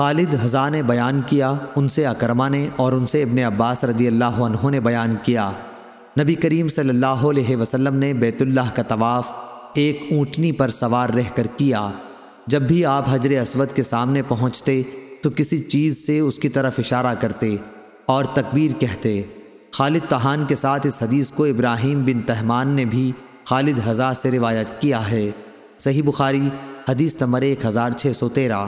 خالد حضا نے بیان کیا، ان سے اکرما نے اور ان سے ابن عباس رضی اللہ عنہ نے بیان کیا۔ نبی کریم صلی اللہ علیہ وسلم نے بیت اللہ کا طواف ایک اونٹنی پر سوار رہ کر کیا۔ جب بھی آپ حجر اسود کے سامنے پہنچتے تو کسی چیز سے اس کی طرف اشارہ کرتے اور تکبیر کہتے۔ خالد تہان کے ساتھ اس حدیث کو ابراہیم بن تہمان نے بھی خالد حضا سے روایت کیا ہے۔ صحیح بخاری، حدیث نمبر ایک ہزار چھ سو تیرہ۔